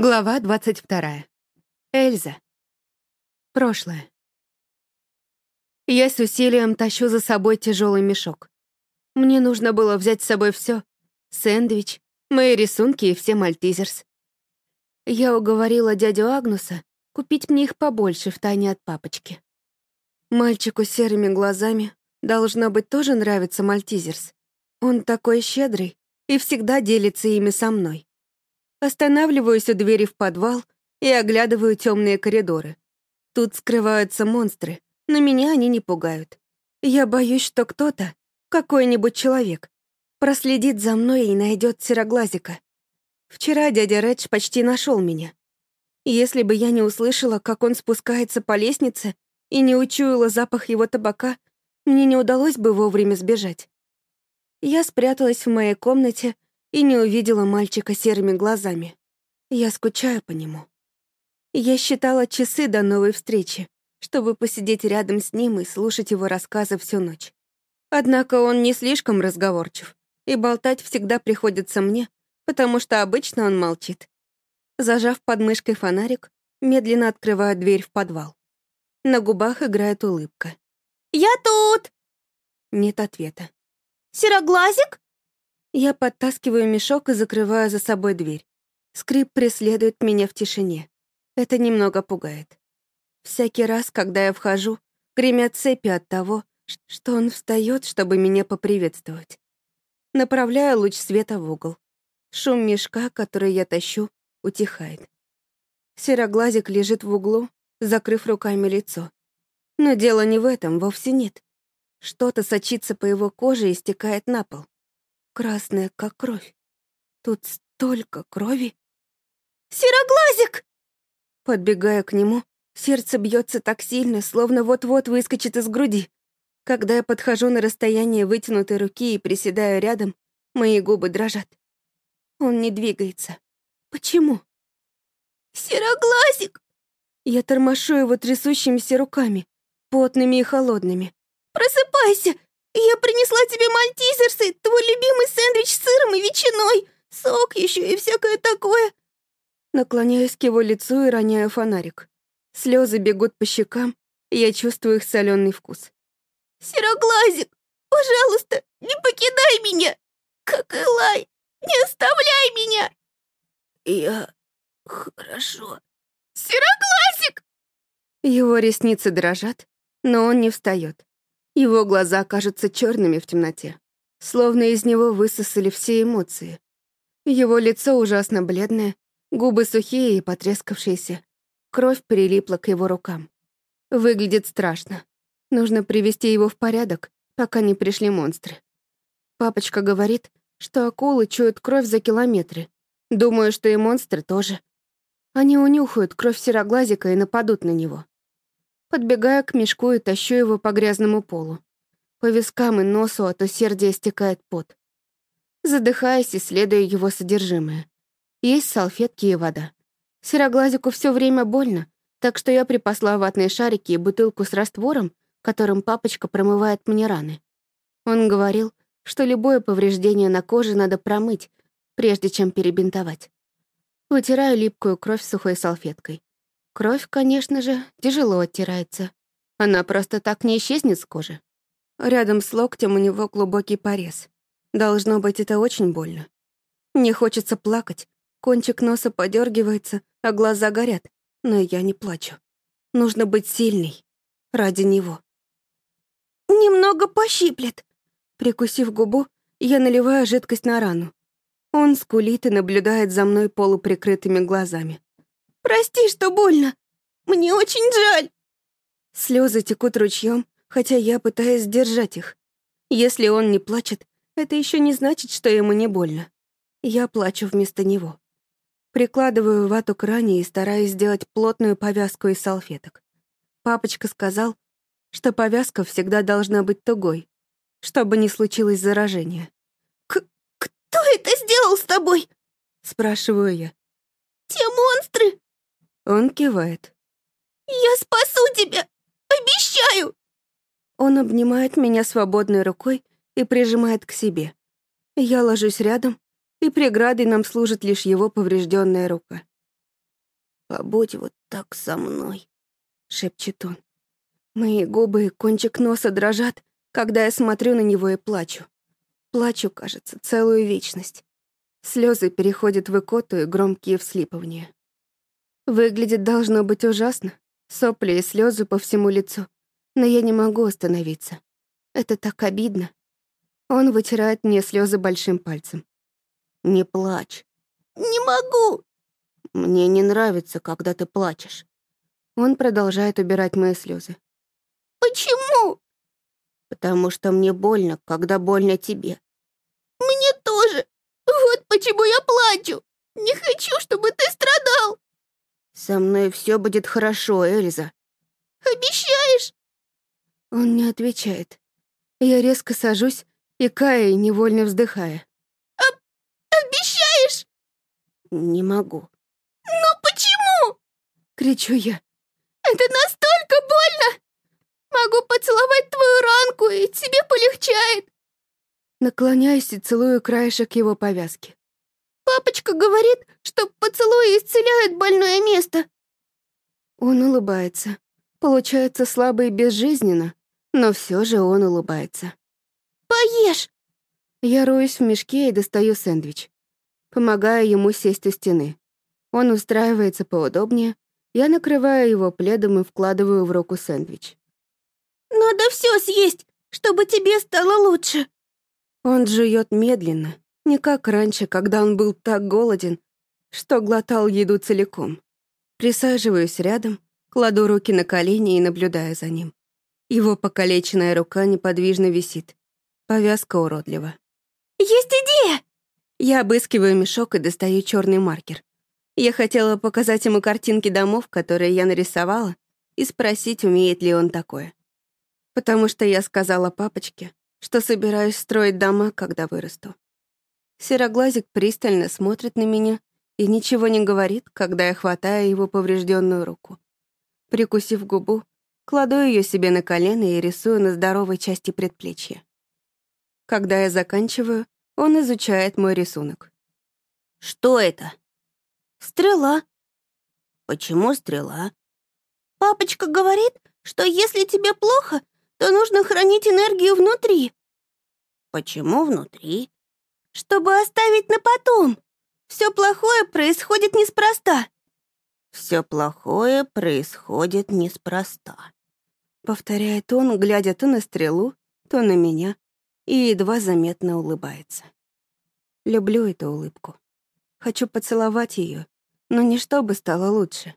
Глава 22. Эльза. Прошлое. Я с усилием тащу за собой тяжелый мешок. Мне нужно было взять с собой все: сэндвич, мои рисунки и все мальтизерс. Я уговорила дядю Агнуса купить мне их побольше в тайне от папочки. Мальчику с серыми глазами должно быть тоже нравится мальтизерс. Он такой щедрый и всегда делится ими со мной. Останавливаюсь у двери в подвал и оглядываю темные коридоры. Тут скрываются монстры, но меня они не пугают. Я боюсь, что кто-то, какой-нибудь человек, проследит за мной и найдет сероглазика. Вчера дядя Редж почти нашел меня. Если бы я не услышала, как он спускается по лестнице и не учуяла запах его табака, мне не удалось бы вовремя сбежать. Я спряталась в моей комнате и не увидела мальчика серыми глазами. Я скучаю по нему. Я считала часы до новой встречи, чтобы посидеть рядом с ним и слушать его рассказы всю ночь. Однако он не слишком разговорчив, и болтать всегда приходится мне, потому что обычно он молчит. Зажав под мышкой фонарик, медленно открываю дверь в подвал. На губах играет улыбка. «Я тут!» Нет ответа. «Сероглазик?» Я подтаскиваю мешок и закрываю за собой дверь. Скрип преследует меня в тишине. Это немного пугает. Всякий раз, когда я вхожу, гремят цепи от того, что он встает, чтобы меня поприветствовать. Направляю луч света в угол. Шум мешка, который я тащу, утихает. Сероглазик лежит в углу, закрыв руками лицо. Но дело не в этом, вовсе нет. Что-то сочится по его коже красная, как кровь. Тут столько крови. «Сероглазик!» Подбегая к нему, сердце бьется так сильно, словно вот-вот выскочит из груди. Когда я подхожу на расстояние вытянутой руки и приседаю рядом, мои губы дрожат. Он не двигается. Почему? «Сероглазик!» Я тормошу его трясущимися руками, потными и холодными. «Просыпайся! Я принесла тебе мальтизерсы, твой любимый сэндвич с сыром и ветчиной, сок еще и всякое такое. Наклоняюсь к его лицу и роняю фонарик. Слезы бегут по щекам, и я чувствую их соленый вкус. Сероглазик, пожалуйста, не покидай меня! Как Элай, не оставляй меня! Я... хорошо. Сероглазик! Его ресницы дрожат, но он не встает. Его глаза кажутся черными в темноте, словно из него высосали все эмоции. Его лицо ужасно бледное, губы сухие и потрескавшиеся. Кровь прилипла к его рукам. Выглядит страшно. Нужно привести его в порядок, пока не пришли монстры. Папочка говорит, что акулы чуют кровь за километры. Думаю, что и монстры тоже. Они унюхают кровь сероглазика и нападут на него. Подбегаю к мешку и тащу его по грязному полу. По вискам и носу от усердия стекает пот. Задыхаясь, исследую его содержимое. Есть салфетки и вода. Сероглазику все время больно, так что я припасла ватные шарики и бутылку с раствором, которым папочка промывает мне раны. Он говорил, что любое повреждение на коже надо промыть, прежде чем перебинтовать. Вытираю липкую кровь сухой салфеткой. Кровь, конечно же, тяжело оттирается. Она просто так не исчезнет с кожи. Рядом с локтем у него глубокий порез. Должно быть, это очень больно. Мне хочется плакать. Кончик носа подергивается, а глаза горят. Но я не плачу. Нужно быть сильной. Ради него. «Немного пощиплет!» Прикусив губу, я наливаю жидкость на рану. Он скулит и наблюдает за мной полуприкрытыми глазами. Прости, что больно. Мне очень жаль. Слезы текут ручьем, хотя я пытаюсь сдержать их. Если он не плачет, это еще не значит, что ему не больно. Я плачу вместо него. Прикладываю вату к ране и стараюсь сделать плотную повязку из салфеток. Папочка сказал, что повязка всегда должна быть тугой, чтобы не случилось заражение. К Он кивает. «Я спасу тебя! Обещаю!» Он обнимает меня свободной рукой и прижимает к себе. Я ложусь рядом, и преградой нам служит лишь его поврежденная рука. «Побудь вот так со мной», — шепчет он. Мои губы и кончик носа дрожат, когда я смотрю на него и плачу. Плачу, кажется, целую вечность. Слезы переходят в икоту и громкие вслипывания. Выглядит должно быть ужасно. Сопли и слезы по всему лицу. Но я не могу остановиться. Это так обидно. Он вытирает мне слезы большим пальцем. «Не плачь». «Не могу». «Мне не нравится, когда ты плачешь». Он продолжает убирать мои слезы. «Почему?» «Потому что мне больно, когда Со мной все будет хорошо, Эльза. Обещаешь? Он не отвечает. Я резко сажусь, и Кая невольно вздыхая. Об обещаешь? Не могу. Но почему? Кричу я. Это настолько больно! Могу поцеловать твою ранку, и тебе полегчает. Наклоняюсь и целую краешек его повязки. «Папочка говорит, что поцелуи исцеляют больное место!» Он улыбается. Получается слабо и безжизненно, но все же он улыбается. «Поешь!» Я роюсь в мешке и достаю сэндвич. Помогаю ему сесть у стены. Он устраивается поудобнее, я накрываю его пледом и вкладываю в руку Не как раньше, когда он был так голоден, что глотал еду целиком. Присаживаюсь рядом, кладу руки на колени и наблюдаю за ним. Его покалеченная рука неподвижно висит. Повязка уродлива. «Есть идея!» Я обыскиваю мешок и достаю черный маркер. Я хотела показать ему картинки домов, которые я нарисовала, и спросить, умеет ли он такое. Потому что я сказала папочке, что собираюсь строить дома, когда вырасту. Сероглазик пристально смотрит на меня и ничего не говорит, когда я хватаю его поврежденную руку. Прикусив губу, кладу ее себе на колено и рисую на здоровой части предплечья. Когда я заканчиваю, он изучает мой рисунок. «Что это?» «Стрела». «Почему стрела?» «Папочка говорит, что если тебе плохо, то нужно хранить энергию внутри». «Почему внутри?» «Чтобы оставить на потом. Все плохое происходит неспроста». «Все плохое происходит неспроста», — повторяет он, глядя то на стрелу, то на меня, и едва заметно улыбается. Люблю эту улыбку. Хочу поцеловать ее, но не чтобы стало лучше,